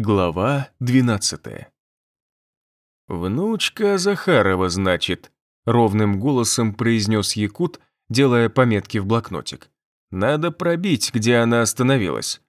Глава 12 «Внучка Захарова, значит», — ровным голосом произнес Якут, делая пометки в блокнотик. «Надо пробить, где она остановилась».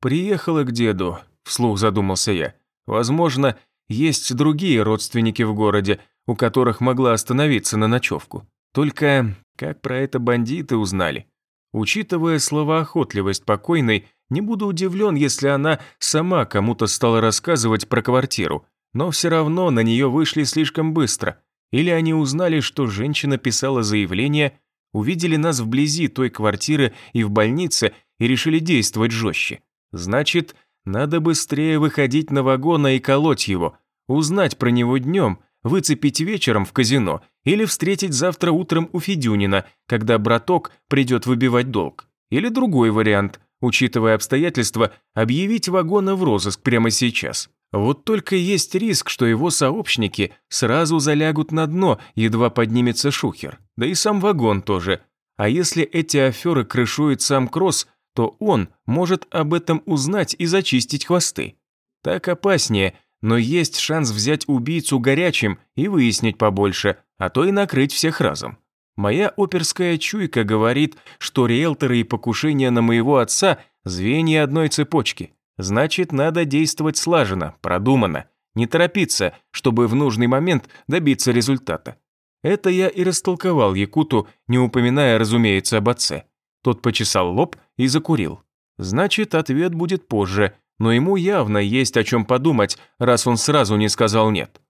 «Приехала к деду», — вслух задумался я. «Возможно, есть другие родственники в городе, у которых могла остановиться на ночевку. Только как про это бандиты узнали? Учитывая словоохотливость покойной, не буду удивлен, если она сама кому-то стала рассказывать про квартиру, но все равно на нее вышли слишком быстро. Или они узнали, что женщина писала заявление, увидели нас вблизи той квартиры и в больнице и решили действовать жестче. Значит, надо быстрее выходить на вагона и колоть его, узнать про него днем, выцепить вечером в казино или встретить завтра утром у Федюнина, когда браток придет выбивать долг. Или другой вариант – учитывая обстоятельства, объявить вагона в розыск прямо сейчас. Вот только есть риск, что его сообщники сразу залягут на дно, едва поднимется шухер. Да и сам вагон тоже. А если эти аферы крышует сам Кросс, то он может об этом узнать и зачистить хвосты. Так опаснее, но есть шанс взять убийцу горячим и выяснить побольше, а то и накрыть всех разом. Моя оперская чуйка говорит, что риэлторы и покушения на моего отца – звенья одной цепочки. Значит, надо действовать слаженно, продуманно, не торопиться, чтобы в нужный момент добиться результата. Это я и растолковал Якуту, не упоминая, разумеется, об отце. Тот почесал лоб и закурил. Значит, ответ будет позже, но ему явно есть о чем подумать, раз он сразу не сказал «нет».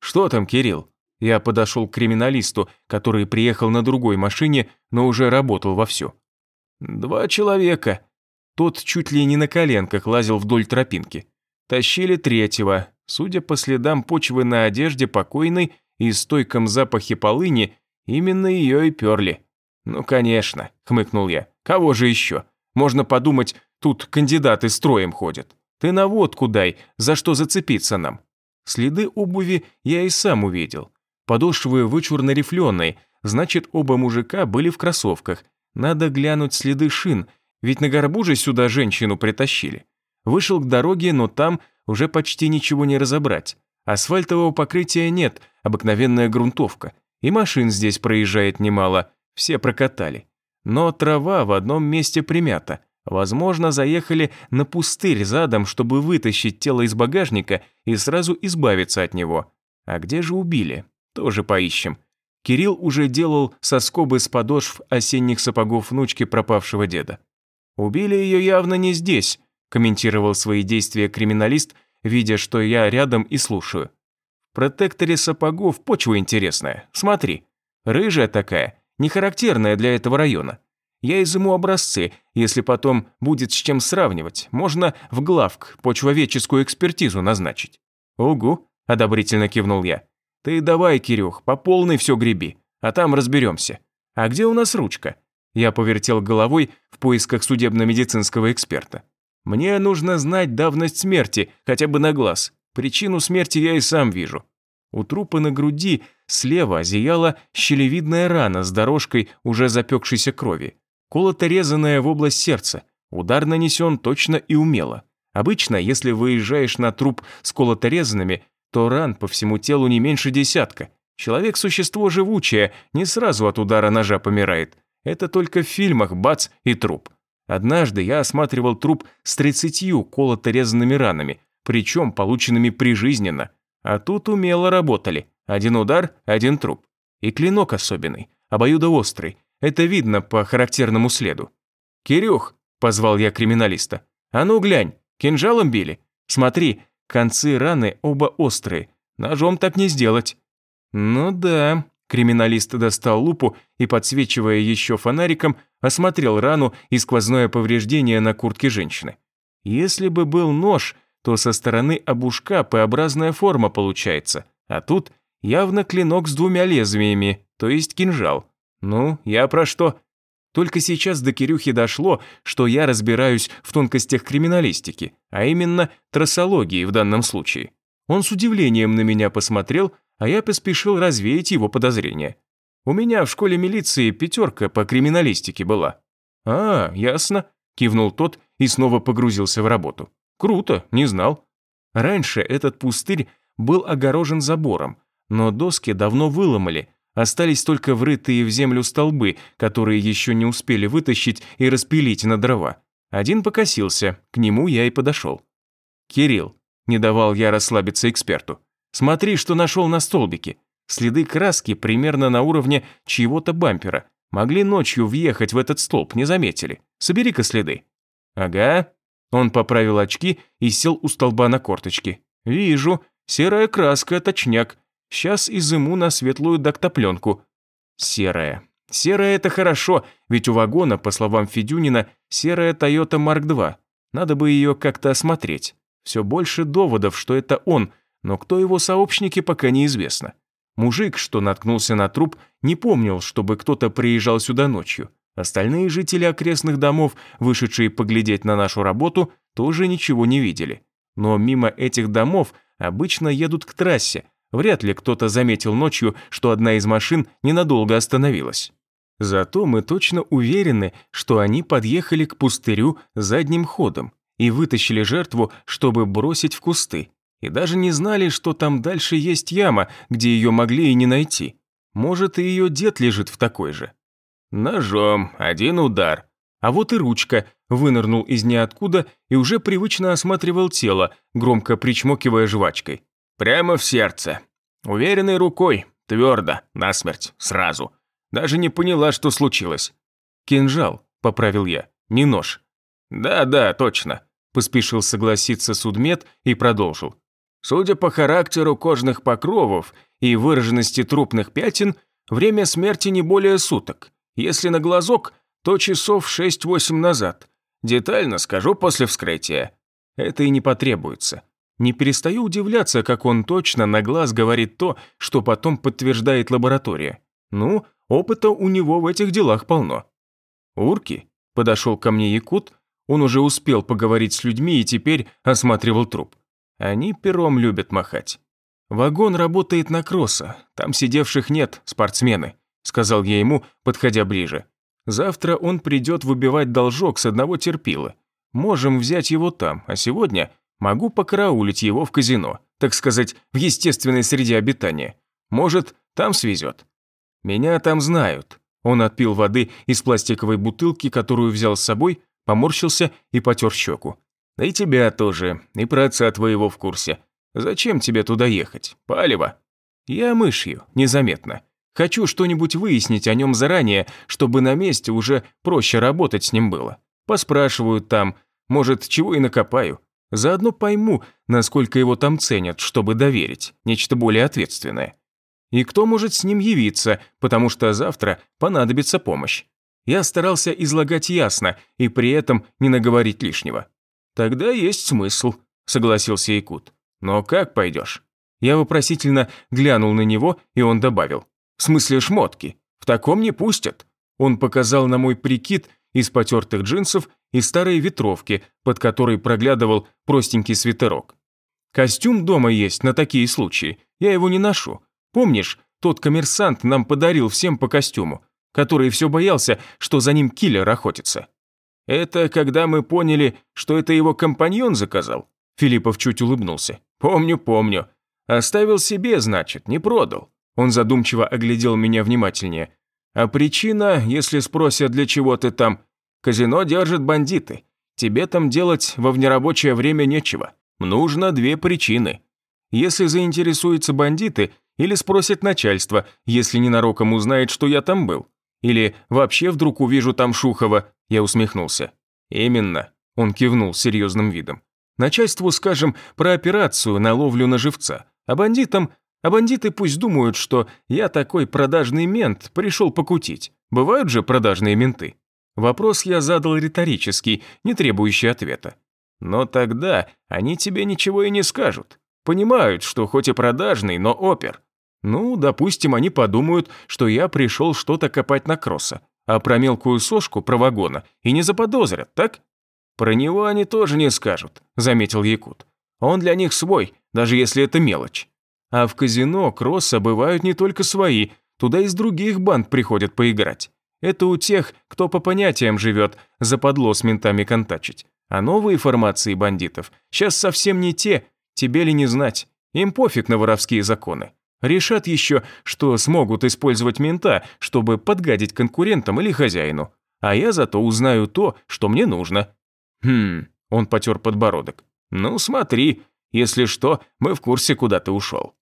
«Что там, Кирилл?» Я подошел к криминалисту, который приехал на другой машине, но уже работал вовсю. «Два человека». Тот чуть ли не на коленках лазил вдоль тропинки. Тащили третьего. Судя по следам почвы на одежде покойной и стойком запахе полыни, именно ее и перли. «Ну, конечно», — хмыкнул я. «Кого же еще? Можно подумать, тут кандидаты строем ходят. Ты на водку дай, за что зацепиться нам». Следы обуви я и сам увидел. Подошвы вычурно рифленые, значит, оба мужика были в кроссовках. Надо глянуть следы шин, ведь на горбу же сюда женщину притащили. Вышел к дороге, но там уже почти ничего не разобрать. Асфальтового покрытия нет, обыкновенная грунтовка. И машин здесь проезжает немало, все прокатали. Но трава в одном месте примята. Возможно, заехали на пустырь задом, чтобы вытащить тело из багажника и сразу избавиться от него. А где же убили? Тоже поищем. Кирилл уже делал соскобы с подошв осенних сапогов внучки пропавшего деда. «Убили ее явно не здесь», комментировал свои действия криминалист, видя, что я рядом и слушаю. В протекторе сапогов почва интересная, смотри. Рыжая такая, не характерная для этого района. Я изыму образцы, если потом будет с чем сравнивать, можно в главк почвоведческую экспертизу назначить. «Угу», – одобрительно кивнул я. Ты давай, Кирюх, по полной все греби, а там разберемся. А где у нас ручка? Я повертел головой в поисках судебно-медицинского эксперта. Мне нужно знать давность смерти, хотя бы на глаз. Причину смерти я и сам вижу. У трупа на груди слева зияла щелевидная рана с дорожкой уже запекшейся крови. Колото резаная в область сердца. Удар нанесен точно и умело. Обычно, если выезжаешь на труп с колоторезанными, то ран по всему телу не меньше десятка. Человек – существо живучее, не сразу от удара ножа помирает. Это только в фильмах бац и труп. Однажды я осматривал труп с тридцатью колото-резанными ранами, причем полученными прижизненно. А тут умело работали. Один удар – один труп. И клинок особенный, обоюдоострый. Это видно по характерному следу. «Кирюх», – позвал я криминалиста, – «а ну глянь, кинжалом били? Смотри, Концы раны оба острые. Ножом так не сделать. Ну да. Криминалист достал лупу и, подсвечивая еще фонариком, осмотрел рану и сквозное повреждение на куртке женщины. Если бы был нож, то со стороны обушка П-образная форма получается, а тут явно клинок с двумя лезвиями, то есть кинжал. Ну, я про что? Только сейчас до Кирюхи дошло, что я разбираюсь в тонкостях криминалистики, а именно трассологии в данном случае. Он с удивлением на меня посмотрел, а я поспешил развеять его подозрения. У меня в школе милиции пятерка по криминалистике была. «А, ясно», – кивнул тот и снова погрузился в работу. «Круто, не знал. Раньше этот пустырь был огорожен забором, но доски давно выломали, остались только врытые в землю столбы, которые еще не успели вытащить и распилить на дрова. Один покосился, к нему я и подошел. «Кирилл», – не давал я расслабиться эксперту, – «смотри, что нашел на столбике. Следы краски примерно на уровне чьего-то бампера. Могли ночью въехать в этот столб, не заметили. Собери-ка следы». «Ага». Он поправил очки и сел у столба на корточки. «Вижу. Серая краска, точняк. Сейчас изыму на светлую доктопленку». «Серая. Серая – это хорошо, ведь у вагона, по словам Федюнина, серая Toyota Mark II. Надо бы ее как-то осмотреть. Все больше доводов, что это он, но кто его сообщники, пока неизвестно. Мужик, что наткнулся на труп, не помнил, чтобы кто-то приезжал сюда ночью. Остальные жители окрестных домов, вышедшие поглядеть на нашу работу, тоже ничего не видели. Но мимо этих домов обычно едут к трассе. Вряд ли кто-то заметил ночью, что одна из машин ненадолго остановилась. Зато мы точно уверены, что они подъехали к пустырю задним ходом и вытащили жертву, чтобы бросить в кусты и даже не знали, что там дальше есть яма, где ее могли и не найти. Может, и ее дед лежит в такой же. Ножом, один удар. А вот и ручка, вынырнул из ниоткуда и уже привычно осматривал тело, громко причмокивая жвачкой. Прямо в сердце. Уверенной рукой, твердо, насмерть, сразу. Даже не поняла, что случилось. «Кинжал», — поправил я, — «не нож». «Да-да, точно», — поспешил согласиться судмед и продолжил. Судя по характеру кожных покровов и выраженности трупных пятен, время смерти не более суток. Если на глазок, то часов 6-8 назад. Детально скажу после вскрытия. Это и не потребуется. Не перестаю удивляться, как он точно на глаз говорит то, что потом подтверждает лаборатория. Ну, опыта у него в этих делах полно. Урки? Подошел ко мне Якут, он уже успел поговорить с людьми и теперь осматривал труп. Они пером любят махать. Вагон работает на кросса, там сидевших нет, спортсмены, сказал я ему, подходя ближе. Завтра он придет выбивать должок с одного терпила. Можем взять его там, а сегодня могу покараулить его в казино, так сказать, в естественной среде обитания. Может, там свезет. Меня там знают. Он отпил воды из пластиковой бутылки, которую взял с собой, поморщился и потер щеку. И тебя тоже, и про отца твоего в курсе. Зачем тебе туда ехать? Палево. Я мышью, незаметно. Хочу что-нибудь выяснить о нем заранее, чтобы на месте уже проще работать с ним было. Поспрашивают там, может, чего и накопаю. Заодно пойму, насколько его там ценят, чтобы доверить, нечто более ответственное. И кто может с ним явиться, потому что завтра понадобится помощь. Я старался излагать ясно и при этом не наговорить лишнего. «Тогда есть смысл», – согласился Якут. «Но как пойдешь?» Я вопросительно глянул на него, и он добавил. «В смысле шмотки? В таком не пустят». Он показал на мой прикид из потертых джинсов и старой ветровки, под которой проглядывал простенький свитерок. «Костюм дома есть на такие случаи, я его не ношу. Помнишь, тот коммерсант нам подарил всем по костюму, который все боялся, что за ним киллер охотится?» «Это когда мы поняли, что это его компаньон заказал?» Филиппов чуть улыбнулся. «Помню, помню. Оставил себе, значит, не продал». Он задумчиво оглядел меня внимательнее. «А причина, если спросят, для чего ты там? Казино держат бандиты. Тебе там делать во внерабочее время нечего. Нужно две причины. Если заинтересуются бандиты, или спросят начальство, если ненароком узнает, что я там был. Или вообще вдруг увижу там Шухова, я усмехнулся. Именно, он кивнул серьезным видом. Начальству скажем про операцию на ловлю на живца, а бандитам, а бандиты пусть думают, что я такой продажный мент, пришел покутить. Бывают же продажные менты. Вопрос я задал риторический, не требующий ответа. Но тогда они тебе ничего и не скажут. Понимают, что хоть и продажный, но опер. Ну, допустим, они подумают, что я пришел что-то копать на кросса, а про мелкую сошку, про вагона, и не заподозрят, так? Про него они тоже не скажут, заметил Якут. Он для них свой, даже если это мелочь. А в казино кросса бывают не только свои, туда из других банд приходят поиграть. Это у тех, кто по понятиям живет, западло с ментами контачить. А новые формации бандитов сейчас совсем не те, Тебе ли не знать? Им пофиг на воровские законы. Решат еще, что смогут использовать мента, чтобы подгадить конкурентам или хозяину. А я зато узнаю то, что мне нужно. Хм, он потер подбородок. Ну смотри, если что, мы в курсе, куда ты ушел.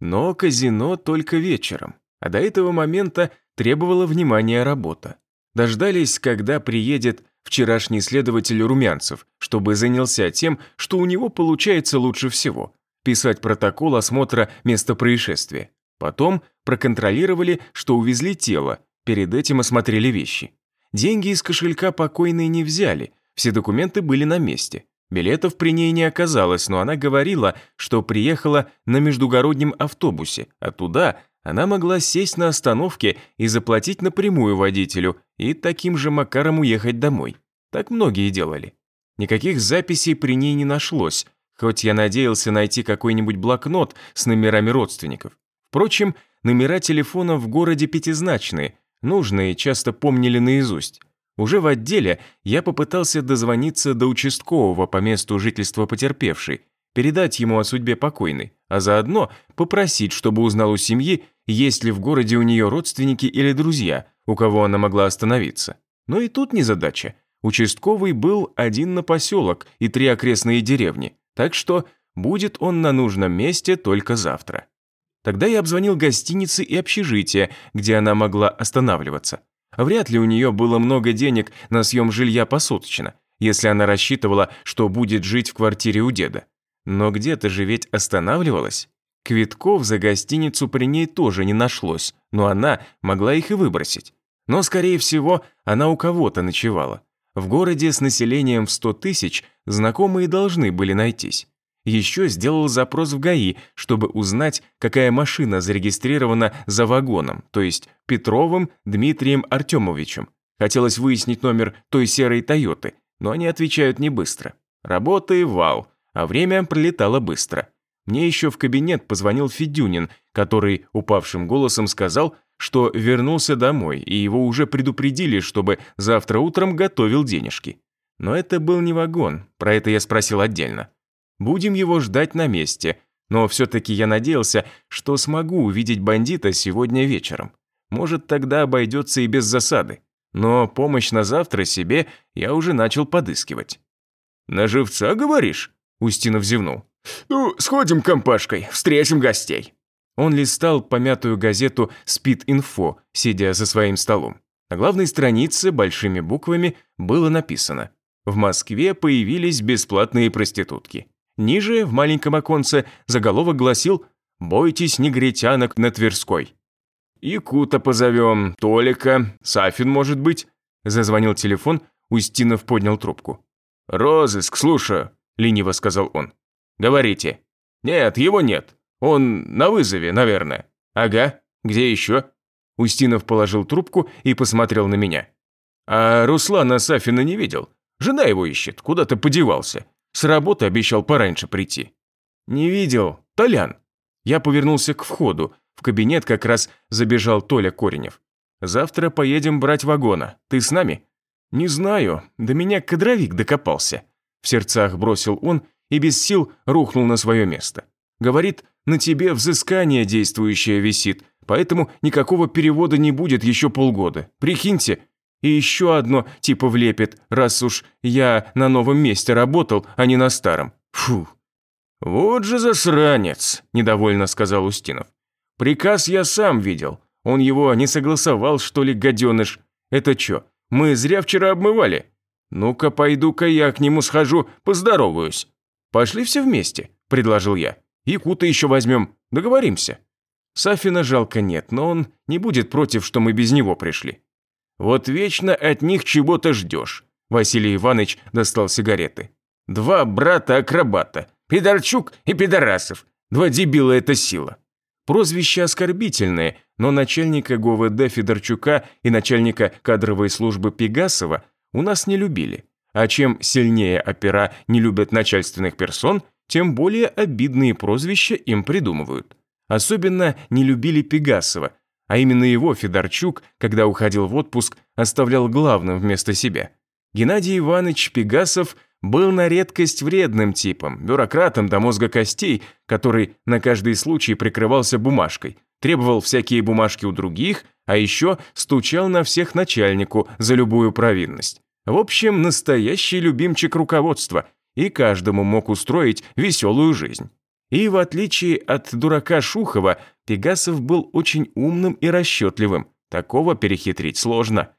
Но казино только вечером, а до этого момента требовала внимания работа. Дождались, когда приедет вчерашний следователь Румянцев, чтобы занялся тем, что у него получается лучше всего – писать протокол осмотра места происшествия. Потом проконтролировали, что увезли тело, перед этим осмотрели вещи. Деньги из кошелька покойной не взяли, все документы были на месте. Билетов при ней не оказалось, но она говорила, что приехала на междугороднем автобусе, а туда она могла сесть на остановке и заплатить напрямую водителю и таким же макаром уехать домой. Так многие делали. Никаких записей при ней не нашлось, хоть я надеялся найти какой-нибудь блокнот с номерами родственников. Впрочем, номера телефонов в городе пятизначные, нужные часто помнили наизусть. Уже в отделе я попытался дозвониться до участкового по месту жительства потерпевшей, передать ему о судьбе покойной, а заодно попросить, чтобы узнал у семьи, есть ли в городе у нее родственники или друзья, у кого она могла остановиться. Но и тут незадача. Участковый был один на поселок и три окрестные деревни, так что будет он на нужном месте только завтра. Тогда я обзвонил гостиницы и общежития, где она могла останавливаться. Вряд ли у нее было много денег на съем жилья посуточно, если она рассчитывала, что будет жить в квартире у деда. Но где-то же ведь останавливалась. Квитков за гостиницу при ней тоже не нашлось, но она могла их и выбросить. Но, скорее всего, она у кого-то ночевала. В городе с населением в 100 тысяч знакомые должны были найтись. Еще сделал запрос в ГАИ, чтобы узнать, какая машина зарегистрирована за вагоном, то есть Петровым Дмитрием Артемовичем. Хотелось выяснить номер той серой Тойоты, но они отвечают не быстро. Работы вау, а время пролетало быстро. Мне еще в кабинет позвонил Федюнин, который упавшим голосом сказал, что вернулся домой, и его уже предупредили, чтобы завтра утром готовил денежки. Но это был не вагон, про это я спросил отдельно. Будем его ждать на месте, но все-таки я надеялся, что смогу увидеть бандита сегодня вечером. Может, тогда обойдется и без засады. Но помощь на завтра себе я уже начал подыскивать. «На живца, говоришь?» Устинов зевнул. «Ну, сходим компашкой, встретим гостей». Он листал помятую газету «Спид-инфо», сидя за своим столом. На главной странице большими буквами было написано «В Москве появились бесплатные проститутки». Ниже, в маленьком оконце, заголовок гласил «Бойтесь негритянок на Тверской». «Якута позовем, Толика, Сафин, может быть?» Зазвонил телефон, Устинов поднял трубку. «Розыск, слушаю», – лениво сказал он. «Говорите». «Нет, его нет. Он на вызове, наверное». «Ага. Где еще?» Устинов положил трубку и посмотрел на меня. «А Руслана Сафина не видел? Жена его ищет, куда-то подевался. С работы обещал пораньше прийти. Не видел. Толян. Я повернулся к входу. В кабинет как раз забежал Толя Коренев. Завтра поедем брать вагона. Ты с нами? Не знаю. До меня кадровик докопался. В сердцах бросил он и без сил рухнул на свое место. Говорит, на тебе взыскание действующее висит, поэтому никакого перевода не будет еще полгода. Прикиньте, и еще одно типа влепит, раз уж я на новом месте работал, а не на старом. Фу. «Вот же засранец», – недовольно сказал Устинов. «Приказ я сам видел. Он его не согласовал, что ли, гаденыш? Это что, мы зря вчера обмывали? Ну-ка, пойду-ка я к нему схожу, поздороваюсь». «Пошли все вместе», – предложил я. «Якута еще возьмем, договоримся». Сафина жалко нет, но он не будет против, что мы без него пришли. Вот вечно от них чего-то ждешь. Василий Иванович достал сигареты. Два брата-акробата. Пидорчук и Пидорасов. Два дебила – это сила. Прозвище оскорбительное, но начальника ГУВД Федорчука и начальника кадровой службы Пегасова у нас не любили. А чем сильнее опера не любят начальственных персон, тем более обидные прозвища им придумывают. Особенно не любили Пегасова – а именно его Федорчук, когда уходил в отпуск, оставлял главным вместо себя. Геннадий Иванович Пегасов был на редкость вредным типом, бюрократом до мозга костей, который на каждый случай прикрывался бумажкой, требовал всякие бумажки у других, а еще стучал на всех начальнику за любую провинность. В общем, настоящий любимчик руководства, и каждому мог устроить веселую жизнь. И в отличие от дурака Шухова, Пегасов был очень умным и расчетливым. Такого перехитрить сложно.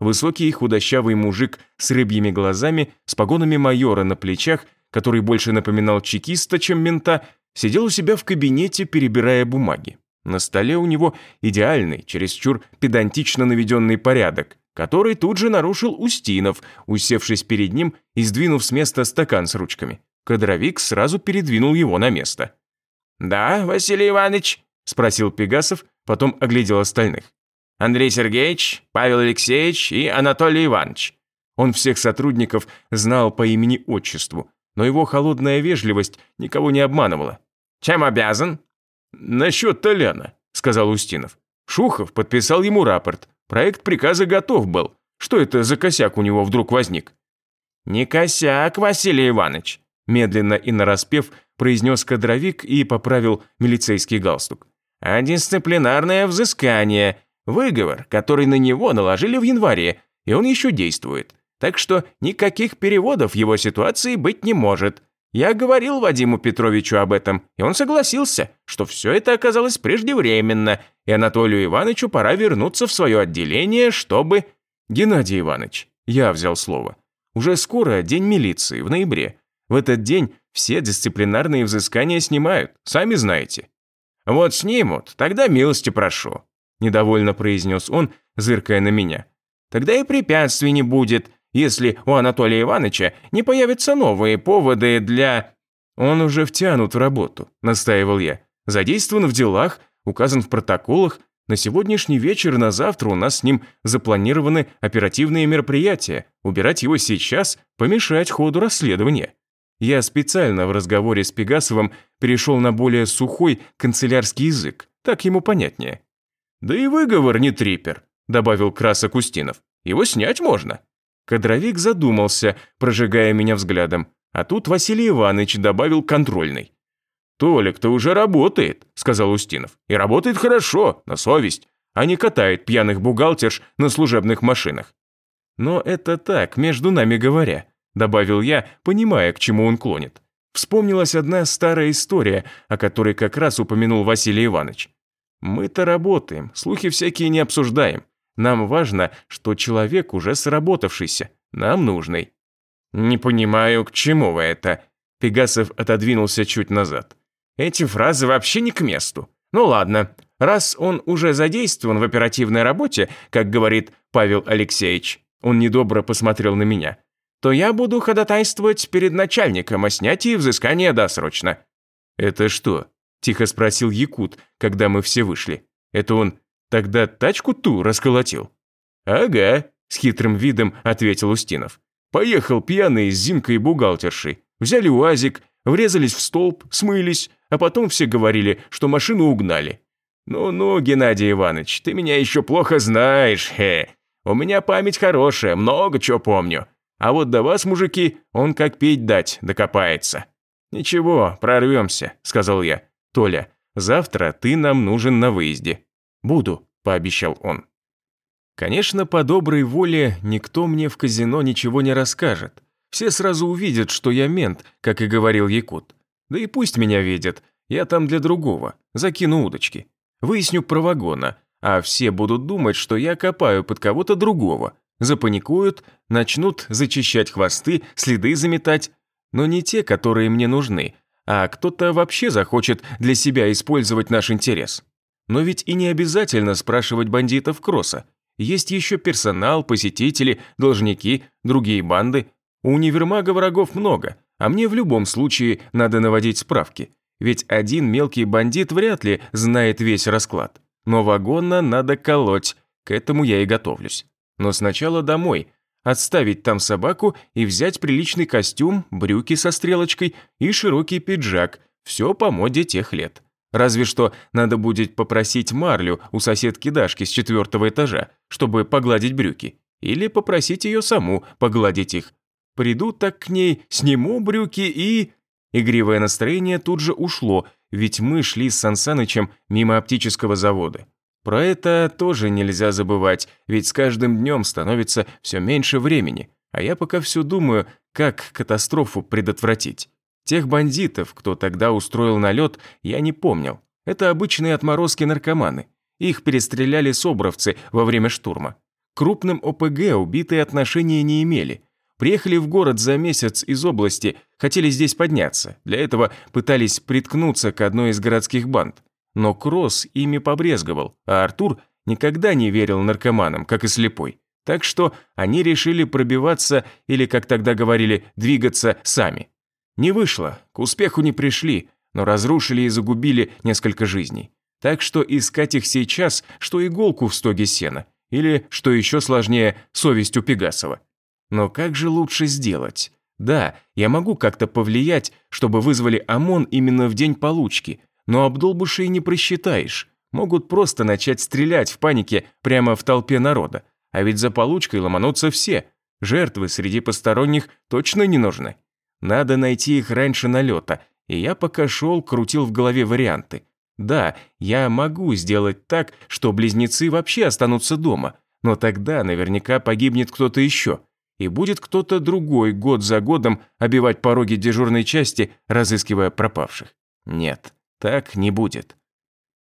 Высокий худощавый мужик с рыбьими глазами, с погонами майора на плечах, который больше напоминал чекиста, чем мента, сидел у себя в кабинете, перебирая бумаги. На столе у него идеальный, чересчур педантично наведенный порядок, который тут же нарушил Устинов, усевшись перед ним и сдвинув с места стакан с ручками. Кадровик сразу передвинул его на место. «Да, Василий Иванович?» – спросил Пегасов, потом оглядел остальных. «Андрей Сергеевич, Павел Алексеевич и Анатолий Иванович». Он всех сотрудников знал по имени-отчеству, но его холодная вежливость никого не обманывала. «Чем обязан?» «Насчет Толяна», – сказал Устинов. Шухов подписал ему рапорт. Проект приказа готов был. Что это за косяк у него вдруг возник? «Не косяк, Василий Иванович», – медленно и нараспев произнес кадровик и поправил милицейский галстук. «А дисциплинарное взыскание, выговор, который на него наложили в январе, и он еще действует. Так что никаких переводов его ситуации быть не может. Я говорил Вадиму Петровичу об этом, и он согласился, что все это оказалось преждевременно, и Анатолию Ивановичу пора вернуться в свое отделение, чтобы... Геннадий Иванович, я взял слово. Уже скоро день милиции, в ноябре. В этот день все дисциплинарные взыскания снимают, сами знаете. Вот снимут, тогда милости прошу, недовольно произнес он, зыркая на меня. Тогда и препятствий не будет, если у Анатолия Ивановича не появятся новые поводы для... Он уже втянут в работу, настаивал я. Задействован в делах, указан в протоколах. На сегодняшний вечер и на завтра у нас с ним запланированы оперативные мероприятия. Убирать его сейчас – помешать ходу расследования. Я специально в разговоре с Пегасовым перешел на более сухой канцелярский язык, так ему понятнее. «Да и выговор не трипер», – добавил Красок Устинов. «Его снять можно». Кадровик задумался, прожигая меня взглядом, а тут Василий Иванович добавил контрольный. «Толик-то уже работает», – сказал Устинов. «И работает хорошо, на совесть, а не катает пьяных бухгалтерш на служебных машинах». «Но это так, между нами говоря», – добавил я, понимая, к чему он клонит. Вспомнилась одна старая история, о которой как раз упомянул Василий Иванович. «Мы-то работаем, слухи всякие не обсуждаем. Нам важно, что человек уже сработавшийся, нам нужный». «Не понимаю, к чему вы это?» Пегасов отодвинулся чуть назад. «Эти фразы вообще не к месту. Ну ладно, раз он уже задействован в оперативной работе, как говорит Павел Алексеевич, он недобро посмотрел на меня, то я буду ходатайствовать перед начальником о снятии взыскания досрочно». «Это что?» – тихо спросил Якут, когда мы все вышли. «Это он Тогда тачку ту расколотил?» «Ага», – с хитрым видом ответил Устинов. «Поехал пьяный с Зинкой и бухгалтершей. Взяли УАЗик, врезались в столб, смылись, а потом все говорили, что машину угнали. Ну-ну, Геннадий Иванович, ты меня еще плохо знаешь, хе. У меня память хорошая, много чего помню. А вот до вас, мужики, он как пить дать докопается». «Ничего, прорвемся», – сказал я. «Толя, завтра ты нам нужен на выезде». «Буду», – пообещал он. Конечно, по доброй воле никто мне в казино ничего не расскажет. Все сразу увидят, что я мент, как и говорил Якут. Да и пусть меня видят, я там для другого, закину удочки. Выясню про вагона, а все будут думать, что я копаю под кого-то другого. Запаникуют, начнут зачищать хвосты, следы заметать. Но не те, которые мне нужны, а кто-то вообще захочет для себя использовать наш интерес. Но ведь и не обязательно спрашивать бандитов Кросса. Есть еще персонал, посетители, должники, другие банды. У универмага врагов много, а мне в любом случае надо наводить справки. Ведь один мелкий бандит вряд ли знает весь расклад. Но вагонно надо колоть, к этому я и готовлюсь. Но сначала домой, отставить там собаку и взять приличный костюм, брюки со стрелочкой и широкий пиджак, все по моде тех лет. Разве что надо будет попросить марлю у соседки Дашки с четвертого этажа, чтобы погладить брюки. Или попросить ее саму погладить их. Приду так к ней, сниму брюки и... Игривое настроение тут же ушло, ведь мы шли с Сансанычем мимо оптического завода. Про это тоже нельзя забывать, ведь с каждым днем становится все меньше времени, а я пока все думаю, как катастрофу предотвратить. Тех бандитов, кто тогда устроил налет, я не помнил. Это обычные отморозки-наркоманы. Их перестреляли собровцы во время штурма. Крупным ОПГ убитые отношения не имели. Приехали в город за месяц из области, хотели здесь подняться. Для этого пытались приткнуться к одной из городских банд. Но Кросс ими побрезговал, а Артур никогда не верил наркоманам, как и слепой. Так что они решили пробиваться или, как тогда говорили, двигаться сами. Не вышло, к успеху не пришли, но разрушили и загубили несколько жизней. Так что искать их сейчас, что иголку в стоге сена, или, что еще сложнее, совесть у Пегасова. Но как же лучше сделать? Да, я могу как-то повлиять, чтобы вызвали ОМОН именно в день получки, но обдолбушей не просчитаешь. Могут просто начать стрелять в панике прямо в толпе народа. А ведь за получкой ломанутся все. Жертвы среди посторонних точно не нужны. Надо найти их раньше налета, и я пока шел, крутил в голове варианты. Да, я могу сделать так, что близнецы вообще останутся дома, но тогда наверняка погибнет кто-то еще, и будет кто-то другой год за годом обивать пороги дежурной части, разыскивая пропавших. Нет, так не будет.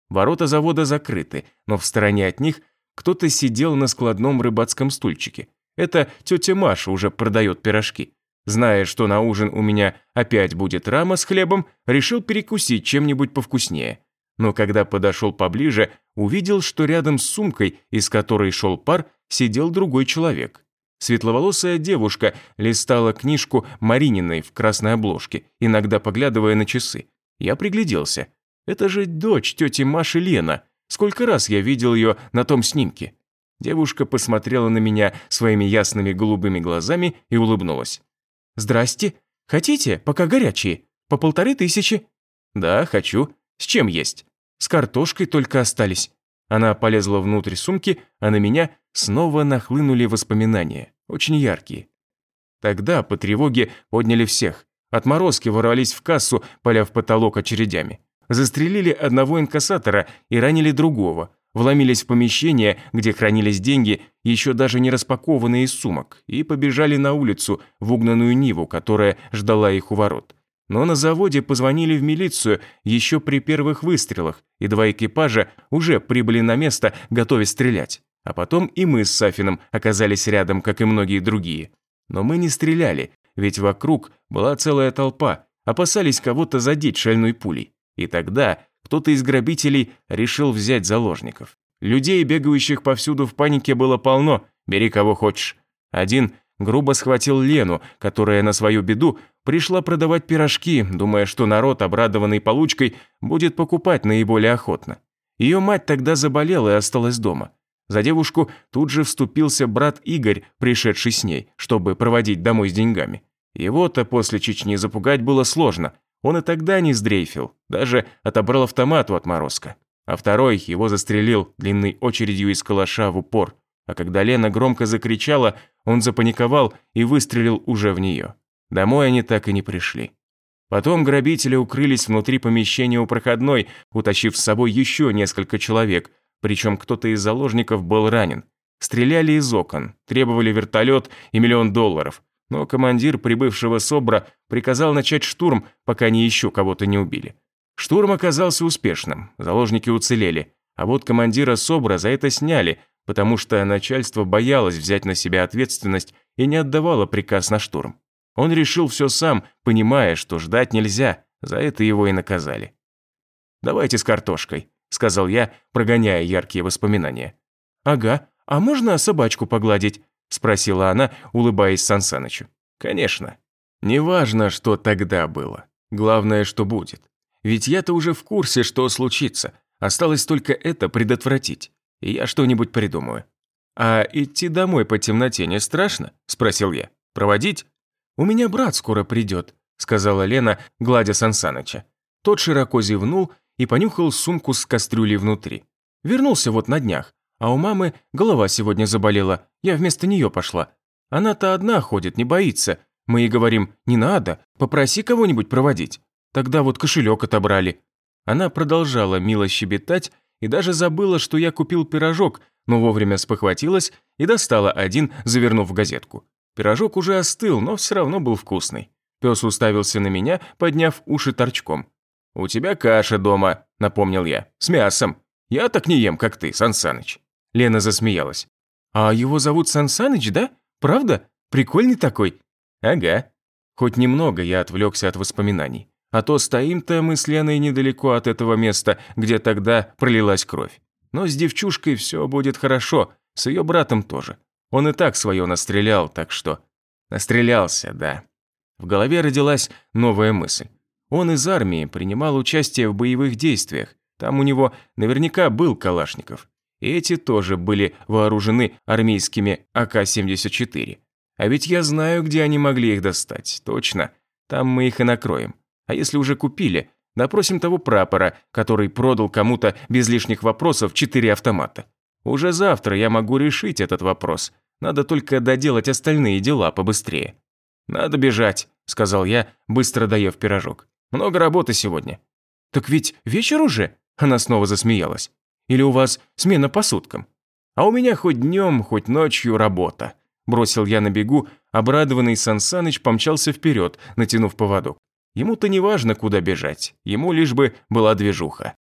Ворота завода закрыты, но в стороне от них кто-то сидел на складном рыбацком стульчике. Это тетя Маша уже продает пирожки. Зная, что на ужин у меня опять будет рама с хлебом, решил перекусить чем-нибудь повкуснее. Но когда подошел поближе, увидел, что рядом с сумкой, из которой шел пар, сидел другой человек. Светловолосая девушка листала книжку Марининой в красной обложке, иногда поглядывая на часы. Я пригляделся. Это же дочь тети Маши Лена. Сколько раз я видел ее на том снимке. Девушка посмотрела на меня своими ясными голубыми глазами и улыбнулась. «Здрасте. Хотите, пока горячие? По полторы тысячи?» «Да, хочу. С чем есть?» «С картошкой только остались». Она полезла внутрь сумки, а на меня снова нахлынули воспоминания, очень яркие. Тогда по тревоге подняли всех. Отморозки ворвались в кассу, поля потолок очередями. Застрелили одного инкассатора и ранили другого вломились в помещение, где хранились деньги, еще даже не распакованные из сумок, и побежали на улицу в угнанную Ниву, которая ждала их у ворот. Но на заводе позвонили в милицию еще при первых выстрелах, и два экипажа уже прибыли на место, готовясь стрелять. А потом и мы с Сафином оказались рядом, как и многие другие. Но мы не стреляли, ведь вокруг была целая толпа, опасались кого-то задеть шальной пулей. И тогда кто-то из грабителей решил взять заложников. Людей, бегающих повсюду в панике, было полно, бери кого хочешь. Один грубо схватил Лену, которая на свою беду пришла продавать пирожки, думая, что народ, обрадованный получкой, будет покупать наиболее охотно. Ее мать тогда заболела и осталась дома. За девушку тут же вступился брат Игорь, пришедший с ней, чтобы проводить домой с деньгами. Его-то после Чечни запугать было сложно, он и тогда не сдрейфил, даже отобрал автомат у отморозка. А второй его застрелил длинной очередью из калаша в упор. А когда Лена громко закричала, он запаниковал и выстрелил уже в нее. Домой они так и не пришли. Потом грабители укрылись внутри помещения у проходной, утащив с собой еще несколько человек, причем кто-то из заложников был ранен. Стреляли из окон, требовали вертолет и миллион долларов, но командир прибывшего СОБРа приказал начать штурм, пока они еще кого-то не убили. Штурм оказался успешным, заложники уцелели, а вот командира СОБРа за это сняли, потому что начальство боялось взять на себя ответственность и не отдавало приказ на штурм. Он решил все сам, понимая, что ждать нельзя, за это его и наказали. «Давайте с картошкой», – сказал я, прогоняя яркие воспоминания. «Ага, а можно собачку погладить?» – спросила она, улыбаясь Сансанычу. «Конечно. Неважно, что тогда было. Главное, что будет. Ведь я-то уже в курсе, что случится. Осталось только это предотвратить. И я что-нибудь придумаю». «А идти домой по темноте не страшно?» – спросил я. «Проводить?» «У меня брат скоро придет», – сказала Лена, гладя Сансаныча. Тот широко зевнул и понюхал сумку с кастрюлей внутри. Вернулся вот на днях. А у мамы голова сегодня заболела, я вместо нее пошла. Она-то одна ходит, не боится. Мы ей говорим, не надо, попроси кого-нибудь проводить. Тогда вот кошелек отобрали. Она продолжала мило щебетать и даже забыла, что я купил пирожок, но вовремя спохватилась и достала один, завернув в газетку. Пирожок уже остыл, но все равно был вкусный. Пес уставился на меня, подняв уши торчком. «У тебя каша дома», — напомнил я, — «с мясом. Я так не ем, как ты, Сансаныч». Лена засмеялась. «А его зовут Сансаныч, да? Правда? Прикольный такой?» «Ага». Хоть немного я отвлекся от воспоминаний. А то стоим-то мы с Леной недалеко от этого места, где тогда пролилась кровь. Но с девчушкой все будет хорошо, с ее братом тоже. Он и так свое настрелял, так что... Настрелялся, да. В голове родилась новая мысль. Он из армии принимал участие в боевых действиях. Там у него наверняка был Калашников. Эти тоже были вооружены армейскими АК-74. А ведь я знаю, где они могли их достать, точно. Там мы их и накроем. А если уже купили, допросим того прапора, который продал кому-то без лишних вопросов четыре автомата. Уже завтра я могу решить этот вопрос. Надо только доделать остальные дела побыстрее. «Надо бежать», – сказал я, быстро доев пирожок. «Много работы сегодня». «Так ведь вечер уже?» – она снова засмеялась. «Или у вас смена по суткам?» «А у меня хоть днем, хоть ночью работа», – бросил я на бегу, обрадованный Сансаныч помчался вперед, натянув поводок. Ему-то не важно, куда бежать, ему лишь бы была движуха.